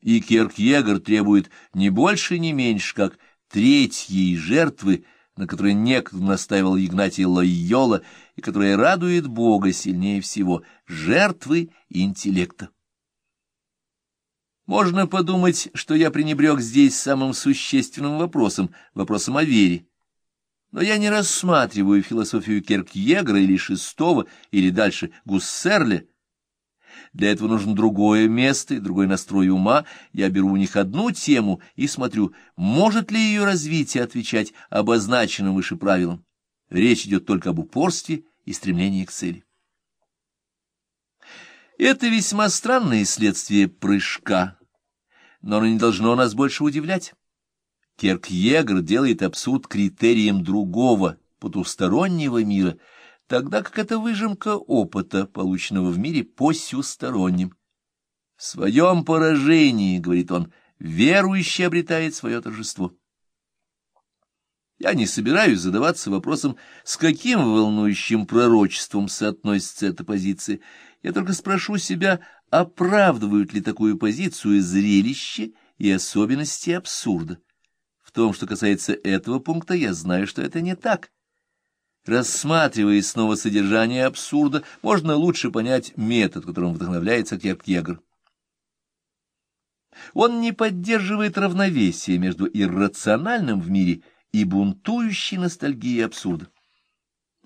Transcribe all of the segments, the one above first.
И Киркьегор требует не больше, не меньше, как третьей жертвы, на которой некогда настаивал Игнатий Лойола и которая радует Бога сильнее всего, жертвы интеллекта. Можно подумать, что я пренебрег здесь самым существенным вопросом, вопросом о вере. Но я не рассматриваю философию Керкьегра или Шестого, или дальше Гуссерля. Для этого нужно другое место и другой настрой ума. Я беру у них одну тему и смотрю, может ли ее развитие отвечать обозначенным выше правилам. Речь идет только об упорстве и стремлении к цели. Это весьма странное следствие прыжка, но оно не должно нас больше удивлять. Керкьегер делает абсурд критерием другого, потустороннего мира, тогда как это выжимка опыта, полученного в мире посюсторонним. В своем поражении, говорит он, верующий обретает свое торжество. Я не собираюсь задаваться вопросом, с каким волнующим пророчеством соотносится эта позиция. Я только спрошу себя, оправдывают ли такую позицию зрелище и особенности абсурда. В том, что касается этого пункта, я знаю, что это не так. Рассматривая снова содержание абсурда, можно лучше понять метод, которым вдохновляется Киркегор. Он не поддерживает равновесия между иррациональным в мире и бунтующей ностальгией абсурда.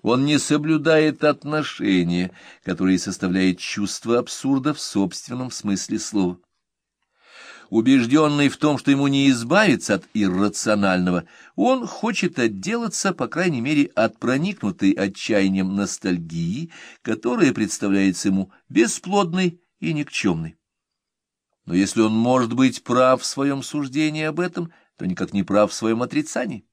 Он не соблюдает отношения, которые составляет чувство абсурда в собственном смысле слова. Убежденный в том, что ему не избавиться от иррационального, он хочет отделаться, по крайней мере, от проникнутой отчаянием ностальгии, которая представляется ему бесплодной и никчемной. Но если он может быть прав в своем суждении об этом, то никак не прав в своем отрицании.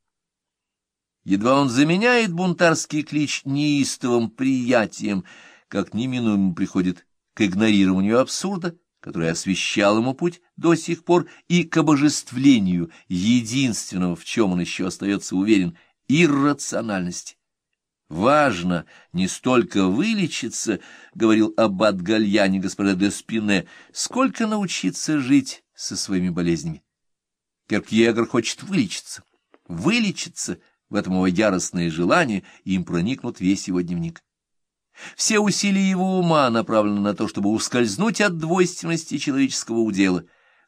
Едва он заменяет бунтарский клич неистовым приятием, как неминуемо приходит к игнорированию абсурда, который освещал ему путь до сих пор, и к обожествлению единственного, в чем он еще остается уверен, иррациональности. Важно не столько вылечиться, — говорил аббат Гальяне господа де Спине, — сколько научиться жить со своими болезнями. Керкьегор хочет вылечиться. Вылечиться — в этом его яростное желание, и им проникнут весь его дневник. Все усилия его ума направлены на то, чтобы ускользнуть от двойственности человеческого удела.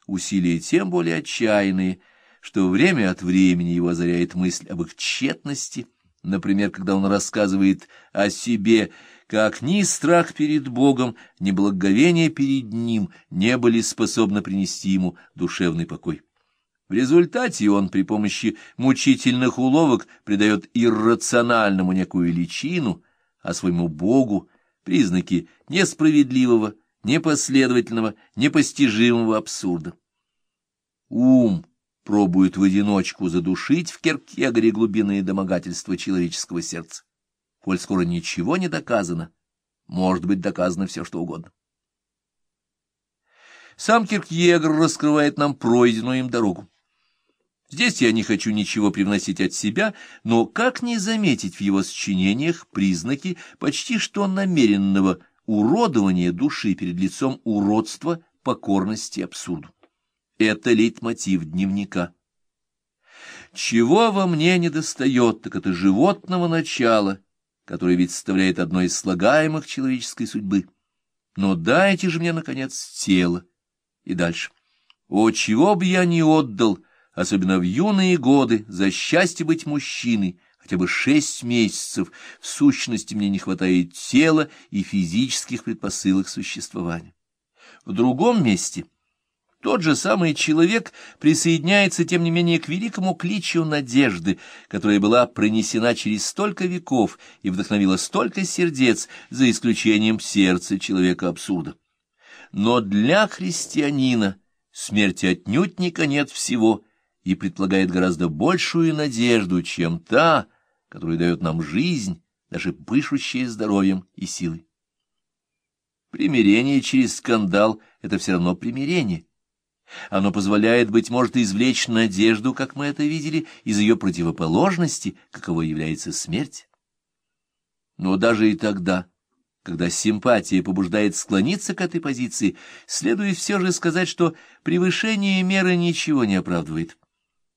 Усилия тем более отчаянные, что время от времени его озаряет мысль об их тщетности, например, когда он рассказывает о себе, как ни страх перед Богом, ни благоговение перед Ним не были способны принести ему душевный покой. В результате он при помощи мучительных уловок придает иррациональному некую личину, а своему Богу признаки несправедливого, непоследовательного, непостижимого абсурда. Ум пробует в одиночку задушить в Керкегоре глубинные домогательства человеческого сердца. Коль скоро ничего не доказано, может быть доказано все, что угодно. Сам Киркьегор раскрывает нам пройденную им дорогу. Здесь я не хочу ничего привносить от себя, но как не заметить в его сочинениях признаки почти что намеренного уродования души перед лицом уродства, покорности абсурду? Это лейтмотив дневника. Чего во мне не достает, так это животного начала, которое ведь составляет одно из слагаемых человеческой судьбы. Но дайте же мне, наконец, тело. И дальше. О, чего бы я не отдал, — особенно в юные годы, за счастье быть мужчиной, хотя бы шесть месяцев, в сущности мне не хватает тела и физических предпосылок существования. В другом месте тот же самый человек присоединяется, тем не менее, к великому кличу надежды, которая была пронесена через столько веков и вдохновила столько сердец, за исключением сердца человека абсурда. Но для христианина смерти отнюдь не конец всего — и предполагает гораздо большую надежду, чем та, которую дает нам жизнь, даже пышущая здоровьем и силой. Примирение через скандал — это все равно примирение. Оно позволяет, быть может, извлечь надежду, как мы это видели, из ее противоположности, каково является смерть. Но даже и тогда когда симпатия побуждает склониться к этой позиции, следует все же сказать, что превышение меры ничего не оправдывает.